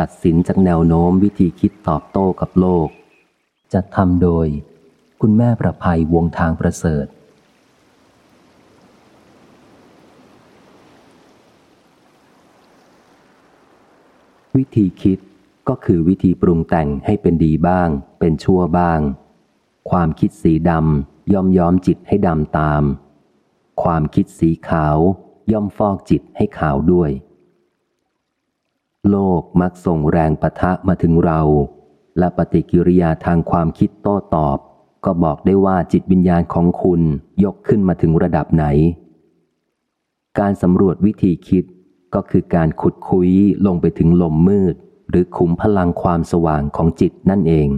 ตัดสินจากแนวโน้มวิธีคิดตอบโต้กับโลกจะทำโดย คุณแม่ประภัยวงทางประเสริฐ วิธีคิดก็คือวิธีปรุงแต่งให้เป็นดีบ้าง เป็นชั่วบ้าง ความคิดสีดำย่อมย้อมจิตให้ดำตาม ความคิดสีขาวย่อมฟอกจิตให้ขาวด้วย โลกมักส่งแรงปะทะมาถึงเรา และปฏิกิริยาทางความคิดโต้ตอบ ก็บอกได้ว่าจิตวิญญาณของคุณยกขึ้นมาถึงระดับไหน การสำรวจวิธีคิดก็คือการขุดคุยลงไปถึงลมมืด หรือขุมพลังความสว่างของจิตนั่นเอง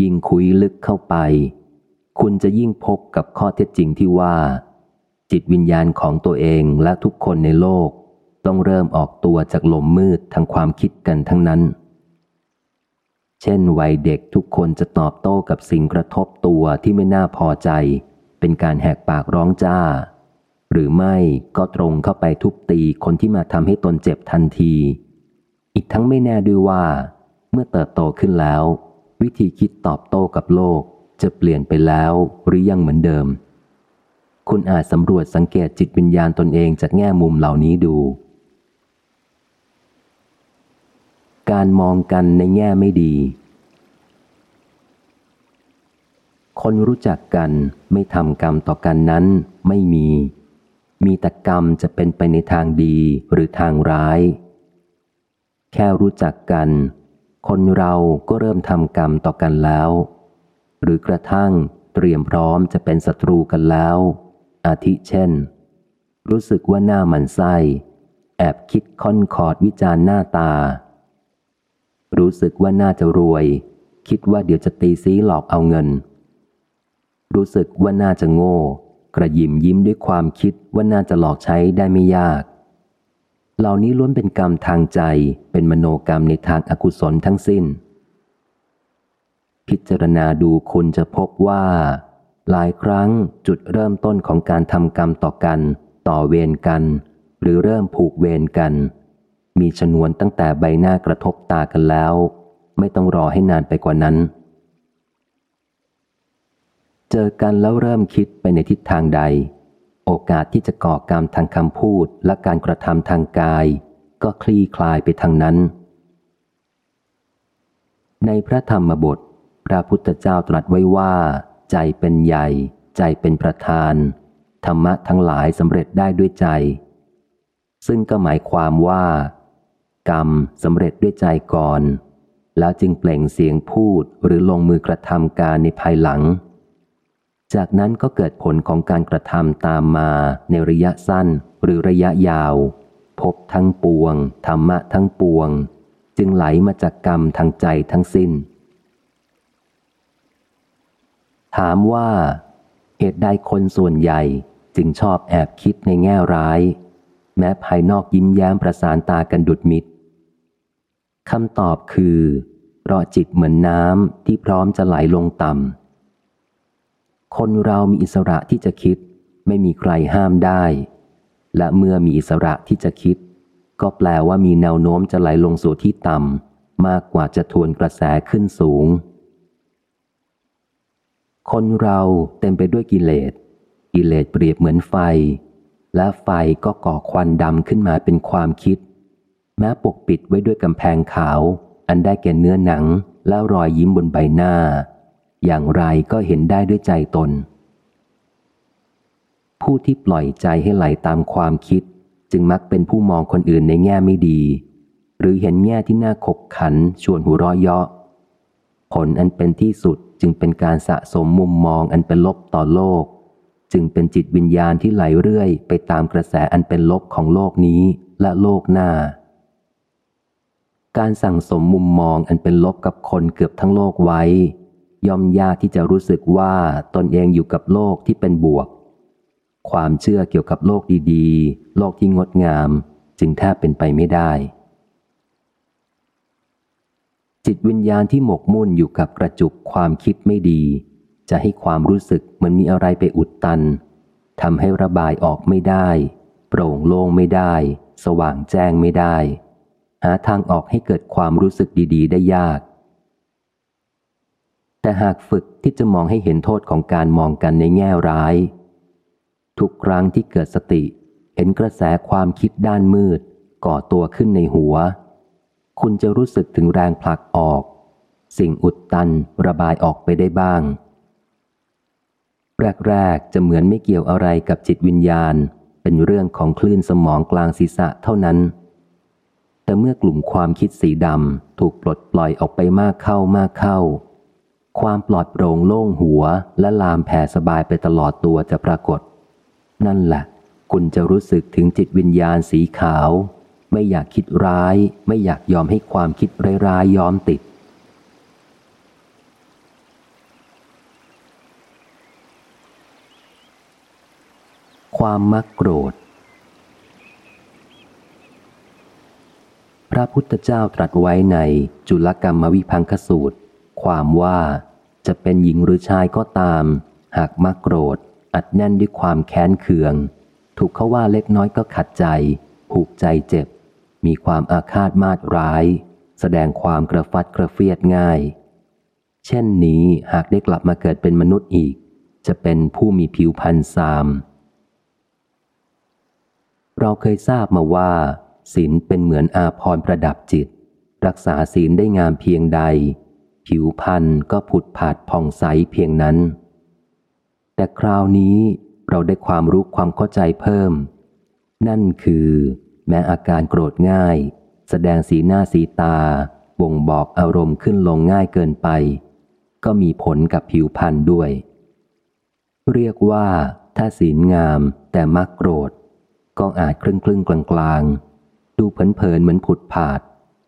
ยิ่งคุยลึกเข้าไป คุณจะยิ่งพบกับข้อเท็จจริงที่ว่า จิตวิญญาณของตัวเองและทุกคนในโลก ต้องเริ่มออกตัวจากลมมืดทางความคิดกันทั้งนั้น เช่นวัยเด็กทุกคนจะตอบโต้กับสิ่งกระทบตัวที่ไม่น่าพอใจ เป็นการแหกปากร้องจ้า หรือไม่ก็ตรงเข้าไปทุบตีคนที่มาทำให้ตนเจ็บทันที อีกทั้งไม่แน่ด้วยว่า เมื่อเติบโตขึ้นแล้ว วิธีคิดตอบโต้กับโลกจะเปลี่ยนไปแล้วหรือยังเหมือนเดิม คุณอาจสำรวจสังเกตจิตวิญญาณตนเองจากแง่มุมเหล่านี้ดู การมองกันในแง่ไม่ดี คนรู้จักกันไม่ทำกรรมต่อกันนั้นไม่มี มีแต่กรรมจะเป็นไปในทางดีหรือทางร้าย แค่รู้จักกัน คนเราก็เริ่มทำกรรมต่อกันแล้ว หรือกระทั่งเตรียมพร้อมจะเป็นศัตรูกันแล้ว อาทิเช่น รู้สึกว่าหน้ามันไส้แอบคิดค่อนขอดวิจารณ์หน้าตา รู้สึกว่าน่าจะรวย คิดว่าเดี๋ยวจะตีซีหลอกเอาเงิน รู้สึกว่าน่าจะโง่ กระยิมยิ้มด้วยความคิดว่าน่าจะหลอกใช้ได้ไม่ยาก เหล่านี้ล้วนเป็นกรรมทางใจ เป็นมโนกรรมในทางอากุศลทั้งสิ้น พิจารณาดูคุณจะพบว่า หลายครั้งจุดเริ่มต้นของการทำกรรมต่อกัน ต่อเวรกัน หรือเริ่มผูกเวรกัน มีชนวนตั้งแต่ใบหน้ากระทบตากันแล้ว ไม่ต้องรอให้นานไปกว่านั้น เจอกันแล้วเริ่มคิดไปในทิศทางใด โอกาสที่จะก่อกรรมทางคำพูดและการกระทำทางกาย ก็คลี่คลายไปทางนั้น ในพระธรรมบท พระพุทธเจ้าตรัสไว้ว่า ใจเป็นใหญ่ ใจเป็นประธาน ธรรมะทั้งหลายสำเร็จได้ด้วยใจ ซึ่งก็หมายความว่า กรรมสำเร็จด้วยใจก่อน แล้วจึงเปล่งเสียงพูดหรือลงมือกระทำการในภายหลัง จากนั้นก็เกิดผลของการกระทำตามมาในระยะสั้นหรือระยะยาว พบทั้งปวง ธรรมะทั้งปวง จึงไหลมาจากกรรมทางใจทั้งสิ้น ถามว่า เหตุใดคนส่วนใหญ่จึงชอบแอบคิดในแง่ร้าย แม้ภายนอกยิ้มแย้มประสานตากันดุดมิตร คำตอบคือเพราะจิตเหมือนน้ำที่พร้อมจะไหลลงต่ำ คนเรามีอิสระที่จะคิด ไม่มีใครห้ามได้ และเมื่อมีอิสระที่จะคิด ก็แปลว่ามีแนวโน้มจะไหลลงสู่ที่ต่ำ มากกว่าจะทวนกระแสขึ้นสูง คนเราเต็มไปด้วยกิเลส กิเลสเปรียบเหมือนไฟ และไฟก็ก่อควันดำขึ้นมาเป็นความคิด แม้ปกปิดไว้ด้วยกำแพงขาว อันได้แก่เนื้อหนังและรอยยิ้มบนใบหน้า อย่างไรก็เห็นได้ด้วยใจตน ผู้ที่ปล่อยใจให้ไหลตามความคิด จึงมักเป็นผู้มองคนอื่นในแง่ไม่ดี หรือเห็นแง่ที่น่าขบขันชวนหัวเราะเยาะผลอันเป็นที่สุดจึงเป็นการสะสมมุมมองอันเป็นลบต่อโลก จึงเป็นจิตวิญญาณที่ไหลเรื่อยไปตามกระแสอันเป็นลบของโลกนี้และโลกหน้า การสั่งสมมุมมองอันเป็นลบกับคนเกือบทั้งโลกไว้ ย่อมยากที่จะรู้สึกว่าตนเองอยู่กับโลกที่เป็นบวก ความเชื่อเกี่ยวกับโลกดีๆ โลกที่งดงาม จึงแทบเป็นไปไม่ได้ จิตวิญญาณที่หมกมุ่นอยู่กับกระจุกความคิดไม่ดี จะให้ความรู้สึกเหมือนมีอะไรไปอุดตันทำให้ระบายออกไม่ได้ โปร่งโล่งไม่ได้ สว่างแจ้งไม่ได้ หาทางออกให้เกิดความรู้สึกดี ๆ ได้ยาก แต่หากฝึกที่จะมองให้เห็นโทษของการมองกันในแง่ร้าย ทุกครั้งที่เกิดสติ เห็นกระแสความคิดด้านมืด ก่อตัวขึ้นในหัว คุณจะรู้สึกถึงแรงผลักออก สิ่งอุดตันระบายออกไปได้บ้าง แรก ๆ จะเหมือนไม่เกี่ยวอะไรกับจิตวิญญาณ เป็นเรื่องของคลื่นสมองกลางศีรษะเท่านั้น แต่เมื่อกลุ่มความคิดสีดำถูกปลดปล่อยออกไปมากเข้ามากเข้า ความปลอดโปร่งโล่งหัวและลามแผ่สบายไปตลอดตัวจะปรากฏ นั่นแหละ คุณจะรู้สึกถึงจิตวิญญาณสีขาว ไม่อยากคิดร้าย ไม่อยากยอมให้ความคิดร้ายๆยอมติดความมักโกรธ พระพุทธเจ้าตรัสไว้ในจุลกรรมวิพังคสูตร ความว่าจะเป็นหญิงหรือชายก็ตาม หากมักโกรธ อัดแน่นด้วยความแค้นเคือง ถูกเขาว่าเล็กน้อยก็ขัดใจ ผูกใจเจ็บ มีความอาฆาตมาดร้าย แสดงความกระฟัดกระเฟียดง่าย เช่นนี้หากได้กลับมาเกิดเป็นมนุษย์อีก จะเป็นผู้มีผิวพรรณซาม เราเคยทราบมาว่า ศีลเป็นเหมือนอาพรประดับจิต รักษาศีลได้งามเพียงใด ผิวพรรณก็ผุดผาดผ่องใสเพียงนั้น แต่คราวนี้เราได้ความรู้ความเข้าใจเพิ่ม นั่นคือ แม้อาการโกรธง่าย แสดงสีหน้าสีตา บ่งบอกอารมณ์ขึ้นลงง่ายเกินไป ก็มีผลกับผิวพรรณด้วย เรียกว่าถ้าศีลงามแต่มักโกรธ ก็อาจครึ่งครึ่งกลางกลางๆ ดูเผินๆเหมือนผุดผาด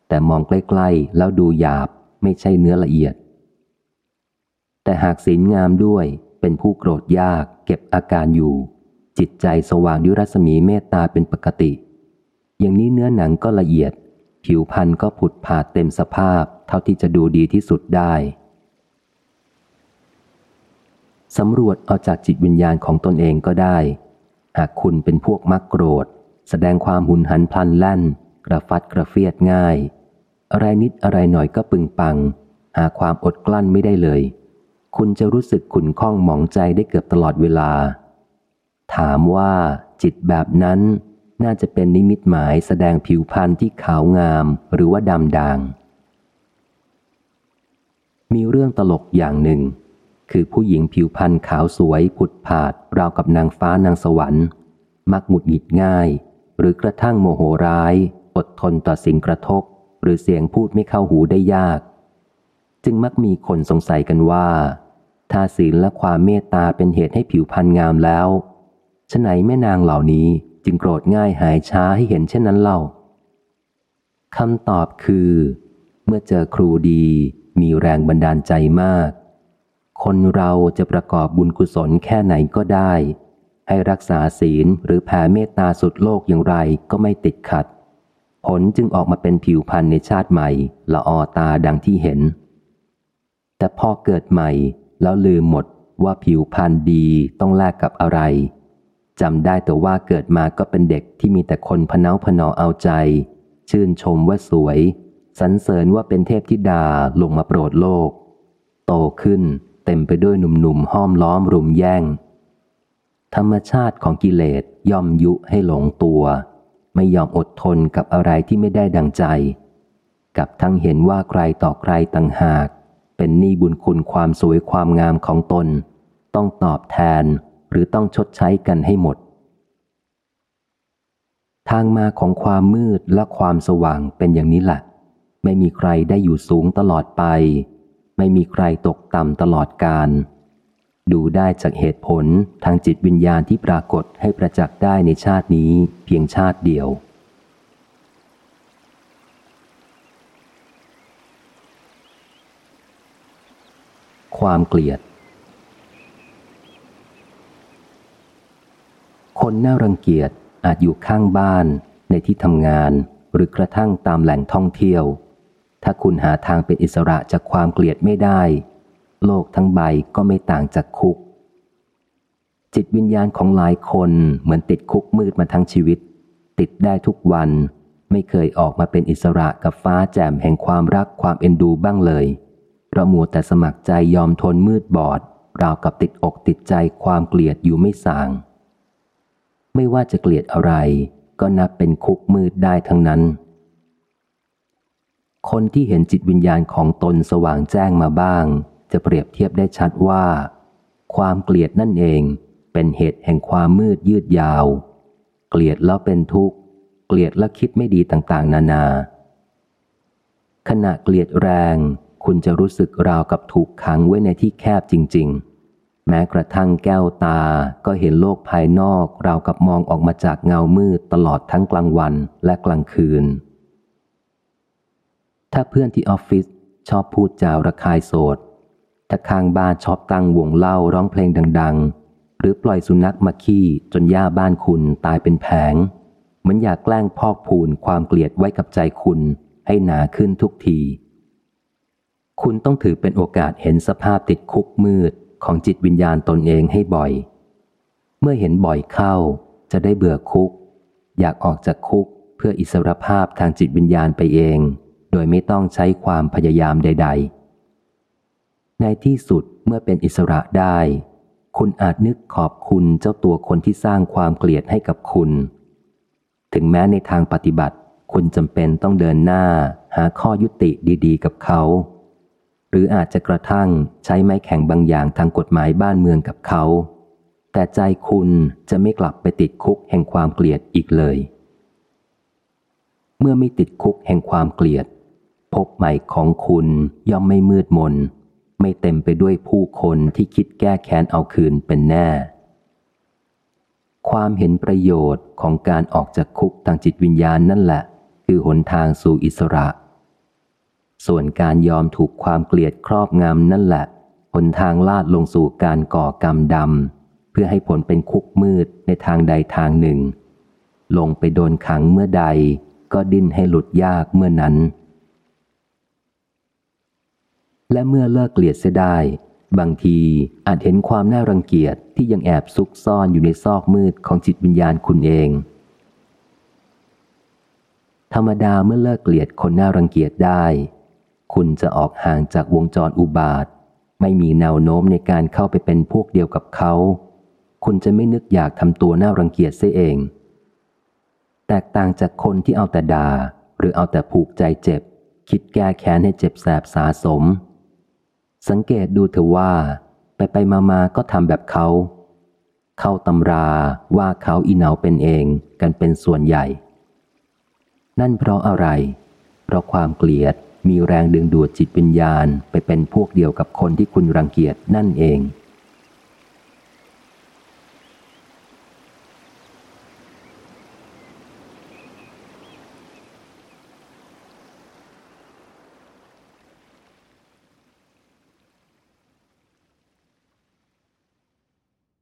แต่มองใกล้ๆ แล้วดูหยาบไม่ใช่เนื้อละเอียด แต่หากศีลงามด้วยเป็นผู้โกรธยาก เก็บอาการอยู่ จิตใจสว่างด้วยรัศมีเมตตาเป็นปกติ อย่างนี้เนื้อหนังก็ละเอียด ผิวพรรณก็ผุดผาดเต็มสภาพ เท่าที่จะดูดีที่สุดได้สำรวจเอาจากจิตวิญญาณของตนเองก็ได้ หากคุณเป็นพวกมักโกรธ แสดงความหุนหันพลันแล่น กระฟัดกระเฟียดง่าย อะไรนิดอะไรหน่อยก็ปึงปัง หาความอดกลั้นไม่ได้เลย คุณจะรู้สึกขุนข้องหมองใจได้เกือบตลอดเวลา ถามว่าจิตแบบนั้นน่าจะเป็นนิมิตหมายแสดงผิวพรรณที่ขาวงามหรือว่าดำด่าง มีเรื่องตลกอย่างหนึ่ง คือผู้หญิงผิวพรรณขาวสวยผุดผาดราวกับนางฟ้านางสวรรค์ มักหงุดหงิดง่าย หรือกระทั่งโมโหร้าย อดทนต่อสิ่งกระทบ หรือเสียงพูดไม่เข้าหูได้ยาก จึงมักมีคนสงสัยกันว่า ถ้าศีลและความเมตตาเป็นเหตุให้ผิวพรรณงามแล้วฉะไหนแม่นางเหล่านี้จึงโกรธง่ายหายช้าให้เห็นเช่นนั้นเล่าคำตอบคือ เมื่อเจอครูดีมีแรงบันดาลใจมาก คนเราจะประกอบบุญกุศลแค่ไหนก็ได้ ให้รักษาศีลหรือแผ่เมตตาสุดโลกอย่างไรก็ไม่ติดขัด ผลจึงออกมาเป็นผิวพันธ์ในชาติใหม่ ละออตาดังที่เห็น แต่พอเกิดใหม่แล้วลืมหมดว่าผิวพันธ์ดีต้องแลกกับอะไรจำได้แต่ว่าเกิดมาก็เป็นเด็กที่มีแต่คนพเนาพนอเอาใจ ชื่นชมว่าสวยสรรเสริญว่าเป็นเทพธิดาลงมาโปรดโลก โตขึ้นเต็มไปด้วยหนุ่มๆห้อมล้อมรุมแย่ง ธรรมชาติของกิเลสย่อมยุให้หลงตัว ไม่ยอมอดทนกับอะไรที่ไม่ได้ดังใจ กับทั้งเห็นว่าใครต่อใครต่างหาก เป็นหนี้บุญคุณความสวยความงามของตน ต้องตอบแทนหรือต้องชดใช้กันให้หมด ทางมาของความมืดและความสว่างเป็นอย่างนี้แหละไม่มีใครได้อยู่สูงตลอดไป ไม่มีใครตกต่ำตลอดกาล ดูได้จากเหตุผลทางจิตวิญญาณที่ปรากฏให้ประจักษ์ได้ในชาตินี้เพียงชาติเดียว ความเกลียด คนน่ารังเกียจอาจอยู่ข้างบ้าน ในที่ทำงาน หรือกระทั่งตามแหล่งท่องเที่ยว ถ้าคุณหาทางเป็นอิสระจากความเกลียดไม่ได้ โลกทั้งใบก็ไม่ต่างจากคุก จิตวิญญาณของหลายคนเหมือนติดคุกมืดมาทั้งชีวิต ติดได้ทุกวันไม่เคยออกมาเป็นอิสระกับฟ้าแจ่มแห่งความรักความเอ็นดูบ้างเลยเรามัวแต่สมัครใจยอมทนมืดบอด ราวกับติดอกติดใจความเกลียดอยู่ไม่สาง ไม่ว่าจะเกลียดอะไร ก็นับเป็นคุกมืดได้ทั้งนั้น คนที่เห็นจิตวิญญาณของตนสว่างแจ้งมาบ้าง จะเปรียบเทียบได้ชัดว่า ความเกลียดนั่นเองเป็นเหตุแห่งความมืดยืดยาว เกลียดแล้วเป็นทุกข์ เกลียดแล้วคิดไม่ดีต่างๆ นานา ขณะเกลียดแรง คุณจะรู้สึกราวกับถูกขังไว้ในที่แคบจริง ๆ แม้กระทั่งแก้วตาก็เห็นโลกภายนอกราวกับมองออกมาจากเงามืดตลอดทั้งกลางวันและกลางคืน ถ้าเพื่อนที่ออฟฟิศชอบพูดจาระคายโสด ถ้าข้างบ้านชอบตั้งวงเล่าร้องเพลงดัง ๆ หรือปล่อยสุนัขมาขี้จนหญ้าบ้านคุณตายเป็นแผง เหมือนอยากแกล้งพอกพูนความเกลียดไว้กับใจคุณให้หนาขึ้นทุกที คุณต้องถือเป็นโอกาสเห็นสภาพติดคุกมืดของจิตวิญญาณตนเองให้บ่อย เมื่อเห็นบ่อยเข้า จะได้เบื่อคุก อยากออกจากคุกเพื่ออิสรภาพทางจิตวิญญาณไปเอง โดยไม่ต้องใช้ความพยายามใด ๆ ในที่สุดเมื่อเป็นอิสระได้ คุณอาจนึกขอบคุณเจ้าตัวคนที่สร้างความเกลียดให้กับคุณ ถึงแม้ในทางปฏิบัติ คุณจำเป็นต้องเดินหน้า หาข้อยุติดี ๆ กับเขา หรืออาจจะกระทั่งใช้ไม้แข็งบางอย่างทางกฎหมายบ้านเมืองกับเขา แต่ใจคุณจะไม่กลับไปติดคุกแห่งความเกลียดอีกเลย เมื่อไม่ติดคุกแห่งความเกลียด พบใหม่ของคุณย่อมไม่มืดมน ไม่เต็มไปด้วยผู้คนที่คิดแก้แค้นเอาคืนเป็นแน่ ความเห็นประโยชน์ของการออกจากคุกทางจิตวิญญาณนั่นแหละ คือหนทางสู่อิสระ ส่วนการยอมถูกความเกลียดครอบงำนั่นแหละหนทางลาดลงสู่การก่อกรรมดำ เพื่อให้ผลเป็นคุกมืดในทางใดทางหนึ่ง ลงไปโดนขังเมื่อใด ก็ดิ้นให้หลุดยากเมื่อนั้น และเมื่อเลิกเกลียดเสียได้ บางทีอาจเห็นความน่ารังเกียจที่ยังแอบซุกซ่อนอยู่ในซอกมืดของจิตวิญญาณคุณเอง ธรรมดาเมื่อเลิกเกลียดคนน่ารังเกียจได้ คุณจะออกห่างจากวงจรอุบาท ไม่มีแนวโน้มในการเข้าไปเป็นพวกเดียวกับเขา คุณจะไม่นึกอยากทำตัวน่ารังเกียจเสียเอง แตกต่างจากคนที่เอาแต่ดา่าหรือเอาแต่ผูกใจเจ็บ คิดแก้แค้นให้เจ็บแสบสาสม สังเกตดูเถอะว่า ไปไปมามาก็ทำแบบเขา เข้าตำราว่าเขาอีเหนาเป็นเองกันเป็นส่วนใหญ่ นั่นเพราะอะไร เพราะความเกลียดมีแรงดึงดูดจิตวิญญาณไปเป็นพวกเดียวกับคนที่คุณรังเกียจนั่นเอง